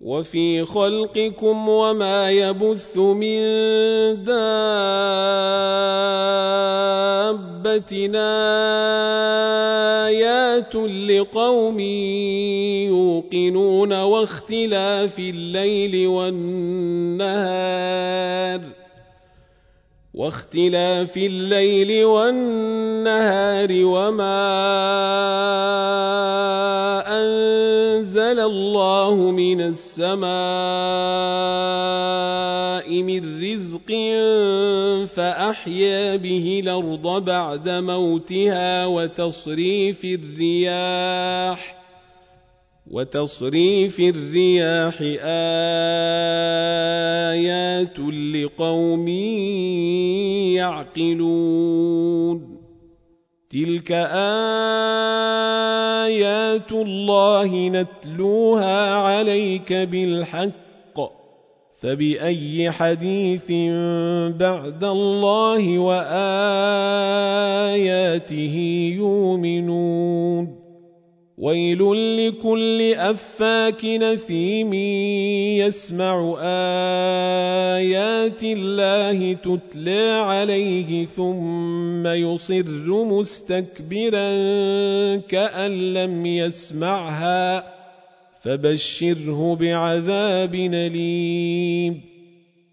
وفي خلقكم وما يبث من دابة آيات لقوم يوقنون واختلاف الليل والنهار واختلاف الليل والنهار وما أنزل الله من السماء من رزق فأحيا به الأرض بعد موتها وتصريف الرياح وتصريف الرياح آيات لقوم يعقلون. تلك آيات الله نتلوها عليك بالحق. فبأي حديث بعد الله وآياته يؤمنون؟ ويل لكل أفاك نثيم يسمع آيات الله تتلى عليه ثم يصر مستكبرا كأن لم يسمعها فبشره بعذاب أليم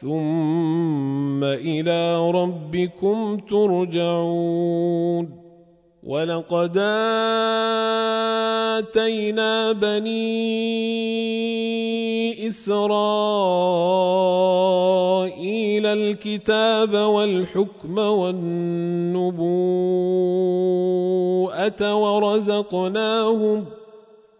ثم إلى ربكم ترجعون. ولقد اتينا بني اسرائيل الكتاب والحكم والنبوءه ورزقناهم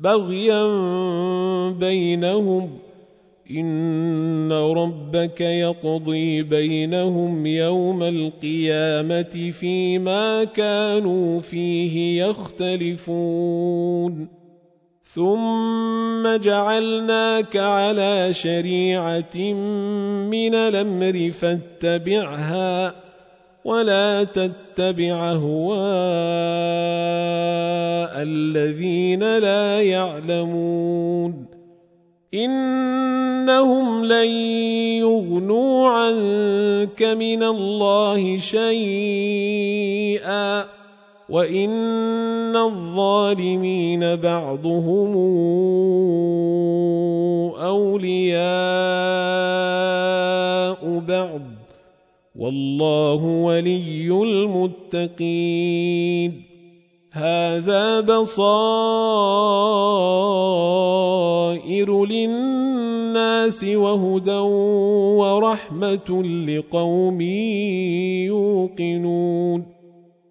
بغيا بينهم إن ربك يقضي بينهم يوم القيامة فيما كانوا فيه يختلفون ثم جعلناك على شريعة من الأمر فاتبعها ولا تتبع هواء الذين لا يعلمون إنهم لن يغنوا عنك من الله شيئا وإن الظالمين بعضهم أولياء بعض والله ولي المتقين. هذا بصائر للناس وهدى ورحمة لقوم يوقنون.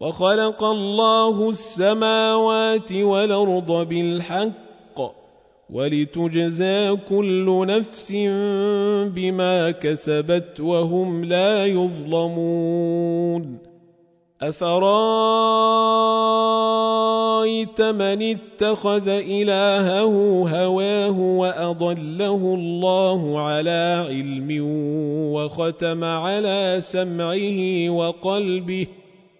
وخلق الله السماوات والأرض بالحق ولتجزى كل نفس بما كسبت وهم لا يظلمون. أفرأيت من اتخذ إلهه هواه وأضله الله على علم وختم على سمعه وقلبه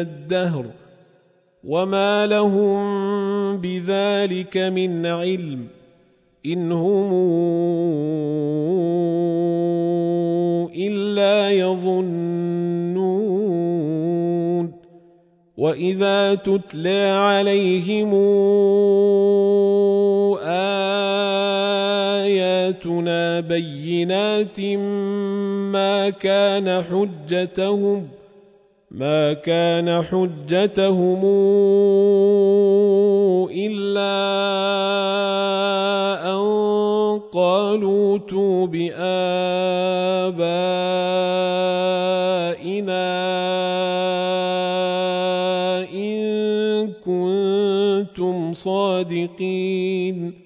الدهر وما لهم بذلك من علم إن هم إلا يظنون وإذا تتلى عليهم آياتنا بينات ما كان حجتهم ما كان حجتهم إلا أن قالوا توب بآبائنا إن كنتم صادقين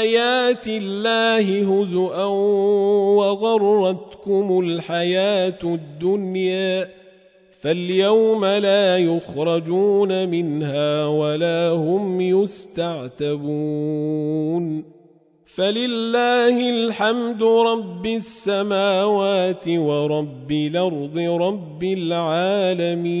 آيات الله هزءا وغرتكم الحياة الدنيا فاليوم لا يخرجون منها ولا هم يستعتبون فلله الحمد رب السماوات ورب الأرض رب العالمين